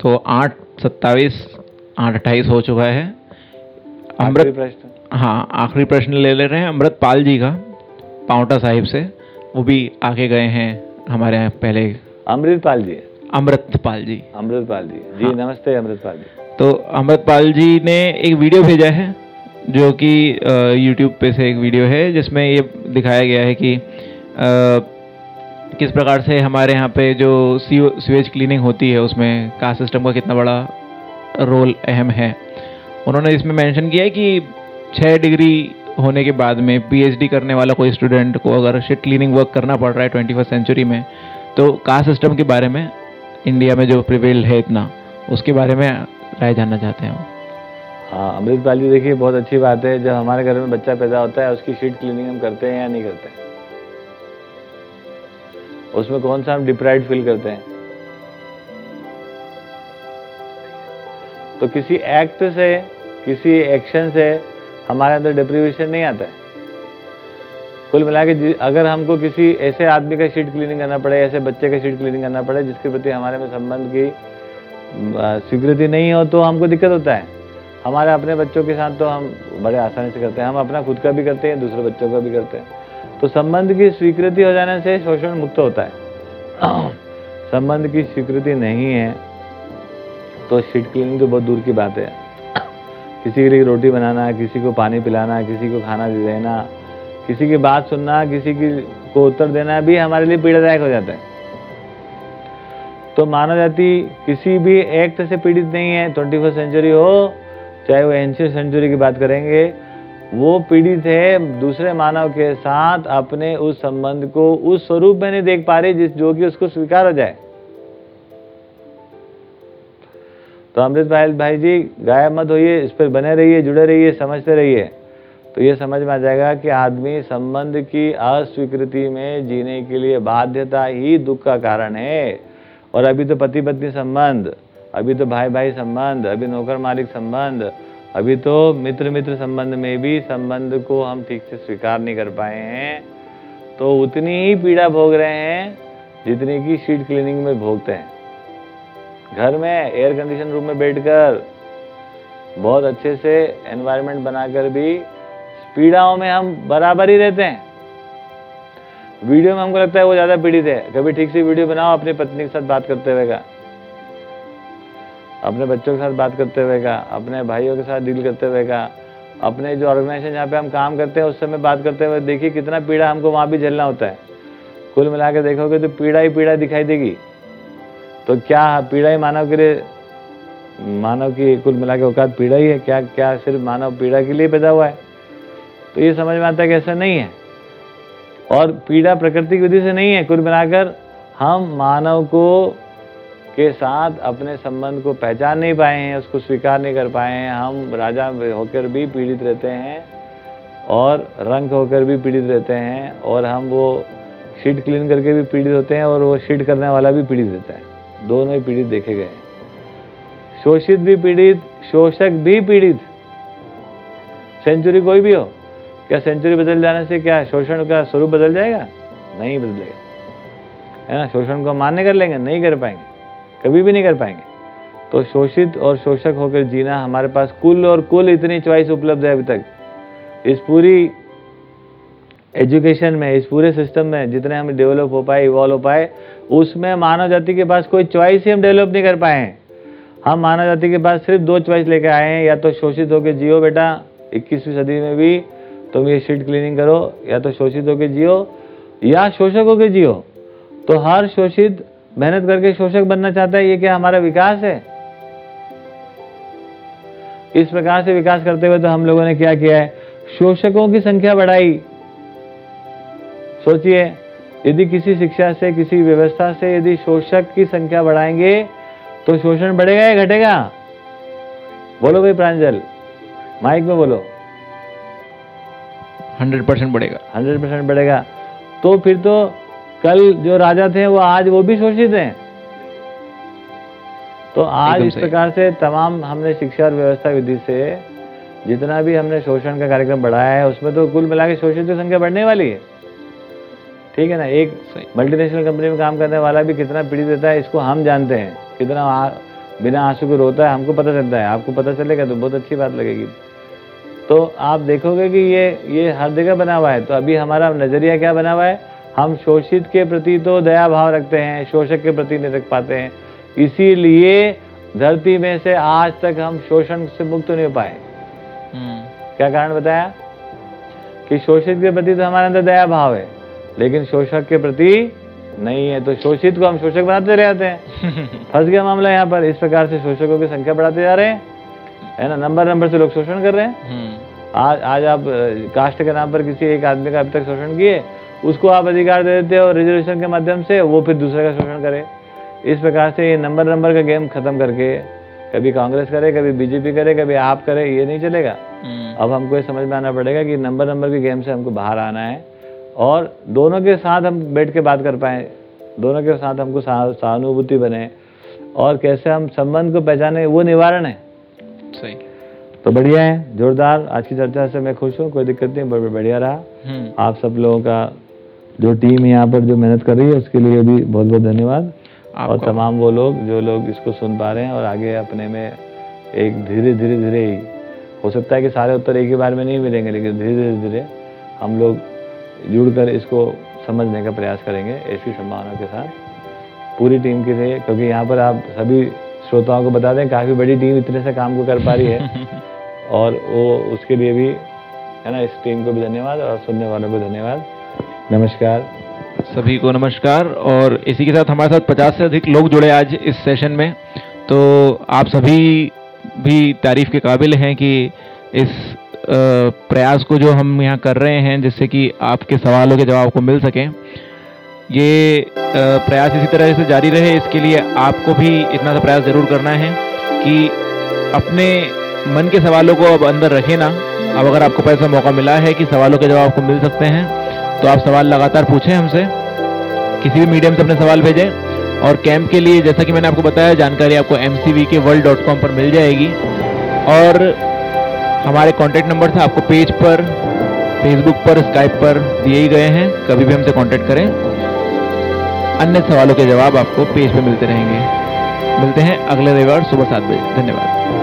तो आठ सत्ताईस आठ अट्ठाईस हो चुका है। अमृत प्रश्न। हाँ आखिरी प्रश्न ले ले रहे हैं अमृतपाल जी का पाउंटा साहिब से। वो भी आके गए हैं हमारे यहाँ पहले। अमृतपाल जी। अमृतपाल जी। अमृतपाल जी। जी हाँ। नमस्ते अमृतपाल जी। तो अमृतपाल जी ने एक वीडियो भेजा है जो कि यूट्यूब पे से एक वीडियो है जिसमें ये दिखाया गया है कि अ, किस प्रकार से हमारे यहाँ पे जो सीवेज क्लीनिंग होती है, उसमें कास्ट सिस्टम का कितना बड़ा रोल अहम है। उन्होंने इसमें मेंशन किया है कि छः डिग्री होने के बाद में पीएचडी करने वाला कोई स्टूडेंट को अगर शिट क्लीनिंग वर्क करना पड़ रहा है ट्वेंटी फ़र्स्ट सेंचुरी में तो कास्ट सिस्टम के बारे में इंडिया में जो प्रिवेल है इतना, उसके बारे में राय जानना चाहते हैं। हाँ अमृतपाल जी, देखिए, बहुत अच्छी बात है। जब हमारे घर में बच्चा पैदा होता है, उसकी शीट क्लीनिंग हम करते हैं या नहीं करते? हैं उसमें कौन सा हम डिप्राइड फील करते हैं? तो किसी एक्ट से, किसी एक्शन से हमारे अंदर डिप्रीवेशन नहीं आता है। कुल मिला के अगर हमको किसी ऐसे आदमी का शीट क्लीनिंग करना पड़े, ऐसे बच्चे का शीट क्लीनिंग करना पड़े, जिसके प्रति हमारे में संबंध की स्वीकृति नहीं हो तो हमको दिक्कत होता है। हमारे अपने बच्चों के साथ तो हम बड़े आसानी से करते हैं, हम अपना खुद का भी करते हैं, दूसरे बच्चों का भी करते हैं। तो संबंध की स्वीकृति हो जाने से शोषण मुक्त होता है। संबंध की स्वीकृति नहीं है तो शीट क्लीनिंग तो बहुत दूर की बात है। किसी के लिए रोटी बनाना, किसी को पानी पिलाना, किसी को खाना देना, किसी की बात सुनना, किसी की को उत्तर देना भी हमारे लिए पीड़ादायक हो जाता है। तो मानव जाति किसी भी एक्ट से पीड़ित नहीं है ट्वेंटी फ़र्स्ट सेंचुरी हो, चाहे वो एंशियंट सेंचुरी की बात करेंगे वो पीड़ित है, दूसरे मानव के साथ अपने उस संबंध को उस स्वरूप में नहीं देख पा रही जिस जो कि उसको स्वीकार हो जाए। तो अमृत भाई भाई जी, गायब मत होइए, इस पर बने रहिए, जुड़े रहिए, समझते रहिए। तो ये समझ में आ जाएगा कि आदमी संबंध की अस्वीकृति में जीने के लिए बाध्यता ही दुख का कारण है। और अभी तो पति पत्नी संबंध, अभी तो भाई भाई संबंध, अभी नौकर मालिक संबंध अभी तो मित्र मित्र संबंध में भी संबंध को हम ठीक से स्वीकार नहीं कर पाए हैं। तो उतनी ही पीड़ा भोग रहे हैं जितनी की शीट क्लीनिंग में भोगते हैं। घर में एयर कंडीशन रूम में बैठकर बहुत अच्छे से एनवायरनमेंट बनाकर भी पीड़ाओं में हम बराबर ही रहते हैं। वीडियो में हमको लगता है वो ज़्यादा पीड़ित है। कभी ठीक से वीडियो बनाओ, अपनी पत्नी के साथ बात करते हुए का। अपने बच्चों के साथ बात करते हुए का अपने भाइयों के साथ डील करते हुए का अपने जो ऑर्गेनाइजेशन जहाँ पे हम काम करते हैं, उस समय बात करते हुए देखिए कितना पीड़ा हमको वहाँ भी झेलना होता है। कुल मिला के देखोगे तो पीड़ा ही पीड़ा दिखाई देगी। तो क्या पीड़ा ही मानव के लिए, मानव की कुल मिला के औकात पीड़ा ही है? क्या क्या सिर्फ़ मानव पीड़ा के लिए पैदा हुआ है? तो ये समझ में आता है कि ऐसा नहीं है। और पीड़ा प्रकृति की विधि से नहीं है। कुल मिलाकर हम मानव को के साथ अपने संबंध को पहचान नहीं पाए हैं, उसको स्वीकार नहीं कर पाए हैं। हम राजा होकर भी पीड़ित रहते हैं और रंग होकर भी पीड़ित रहते हैं और हम वो शीट क्लीन करके भी पीड़ित होते हैं और वो शीट करने वाला भी पीड़ित रहता है। दोनों ही पीड़ित देखे गए हैं। शोषित भी पीड़ित, शोषक भी पीड़ित। सेंचुरी कोई भी हो। क्या सेंचुरी बदल जाने से क्या शोषण का स्वरूप बदल जाएगा? नहीं बदलेगा। है ना? शोषण को मान्य कर लेंगे, नहीं कर पाएँगे। कभी भी नहीं कर पाएँगे। तो शोषित और शोषक होकर जीना हमारे पास कुल और कुल इतनी चॉइस उपलब्ध है अभी तक। इस पूरी एजुकेशन में, इस पूरे सिस्टम में जितने हम डेवलप हो पाए इवॉल्व हो पाए, उसमें मानव जाति के पास कोई चॉइस ही हम डेवलप नहीं कर पाए हैं। हम मानव जाति के पास सिर्फ़ दो चॉइस लेके आए हैं, या तो शोषित होकर जियो बेटा 21वीं सदी में भी, तुम ये शीट क्लीनिंग करो, या तो शोषित होकर जियो, या शोषक होकर जियो। तो हर शोषित मेहनत करके शोषक बनना चाहता है ये क्या हमारा विकास है? इस प्रकार से विकास करते हुए तो हम लोगों ने क्या किया है? शोषकों की संख्या बढ़ाई। सोचिए यदि किसी शिक्षा से किसी व्यवस्था से यदि शोषक की संख्या बढ़ाएँगे तो शोषण बढ़ेगा या घटेगा? बोलो भाई प्रांजल। माइक में बोलो। हंड्रेड परसेंट बढ़ेगा। हंड्रेड परसेंट बढ़ेगा। तो फिर तो कल जो राजा थे वो आज वो भी शोषित हैं। तो आज इस प्रकार से तमाम हमने शिक्षा और व्यवस्था विधि से जितना भी हमने शोषण का कार्यक्रम बढ़ाया है उसमें तो कुल मिला के शोषित की संख्या बढ़ने वाली है। ठीक है ना? एक मल्टीनेशनल कंपनी में काम करने वाला भी कितना पीड़ित रहता है इसको हम जानते हैं। कितना आ- बिना आँसू के रोता है हमको पता चलता है। आपको पता चलेगा तो बहुत अच्छी बात लगेगी। तो आप देखोगे कि ये ये हर जगह बना हुआ है। तो अभी हमारा नज़रिया क्या बना हुआ है? हम शोषित के प्रति तो दया भाव रखते हैं शोषक के प्रति नहीं रख पाते हैं। इसीलिए धरती में से आज तक हम शोषण से मुक्त नहीं हो पाए। हम्म, क्या कारण बताया? कि शोषित के प्रति तो हमारे अंदर दया भाव है लेकिन शोषक के प्रति नहीं है। तो शोषित को हम शोषक बनाते रह जाते हैं। फंस गया मामला यहाँ पर। इस प्रकार से शोषकों की संख्या बढ़ाते जा रहे हैं। है ना? नंबर नंबर से लोग शोषण कर रहे हैं। हम्म, आज आज आप कास्ट के नाम पर किसी एक आदमी का अभी तक शोषण किए उसको आप अधिकार दे देते हो रिजर्वेशन के माध्यम से वो फिर दूसरे का शोषण करे। इस प्रकार से ये नंबर नंबर का गेम खत्म करके कभी कांग्रेस करे कभी बीजेपी करे कभी आप करे ये नहीं चलेगा। हम्म, अब हमको ये समझ में आना पड़ेगा कि नंबर नंबर के गेम से हमको बाहर आना है और दोनों के साथ हम बैठ के बात कर पाए दोनों के साथ हमको सहानुभूति बने और कैसे हम संबंध को पहचाने वो निवारण है। सही। तो बढ़िया है जोरदार आज की चर्चा से मैं खुश हूँ कोई दिक्कत नहीं बढ़िया रहा। हम्म, आप सब लोगों का जो टीम यहाँ पर जो मेहनत कर रही है उसके लिए भी बहुत बहुत धन्यवाद। और तमाम वो लोग जो लोग इसको सुन पा रहे हैं और आगे अपने में एक धीरे धीरे धीरे ही हो सकता है कि सारे उत्तर एक ही बार में नहीं मिलेंगे लेकिन धीरे धीरे धीरे हम लोग जुड़कर इसको समझने का प्रयास करेंगे ऐसी संभावना के साथ। पूरी टीम के लिए क्योंकि यहाँ पर आप सभी श्रोताओं को बता दें काफ़ी बड़ी टीम इतने से काम को कर पा रही है। और वो उसके लिए भी है ना इस टीम को भी धन्यवाद और सुनने वालों को धन्यवाद। नमस्कार। सभी को नमस्कार, और इसी के साथ हमारे साथ 50 से अधिक लोग जुड़े आज इस सेशन में। तो आप सभी भी तारीफ़ के काबिल हैं कि इस प्रयास को जो हम यहाँ कर रहे हैं, जिससे कि आपके सवालों के जवाब को मिल सकें। ये प्रयास इसी तरह से जारी रहे, इसके लिए आपको भी इतना सा प्रयास ज़रूर करना है कि अपने मन के सवालों को अब अंदर रखें ना। अब अगर आपको पैसा मौका मिला है कि सवालों के जवाब आपको मिल सकते हैं तो आप सवाल लगातार पूछें हमसे। किसी भी मीडियम से अपने सवाल भेजें। और कैंप के लिए, जैसा कि मैंने आपको बताया, जानकारी आपको MCV के वर्ल्ड डॉट कॉम पर मिल जाएगी। और हमारे कॉन्टैक्ट नंबर से आपको पेज पर फेसबुक पर स्काइप पर दिए ही गए हैं। कभी भी हमसे कॉन्टैक्ट करें। अन्य सवालों के जवाब आपको पेज पर मिलते रहेंगे। मिलते हैं अगले रविवार सुबह सात बजे। धन्यवाद।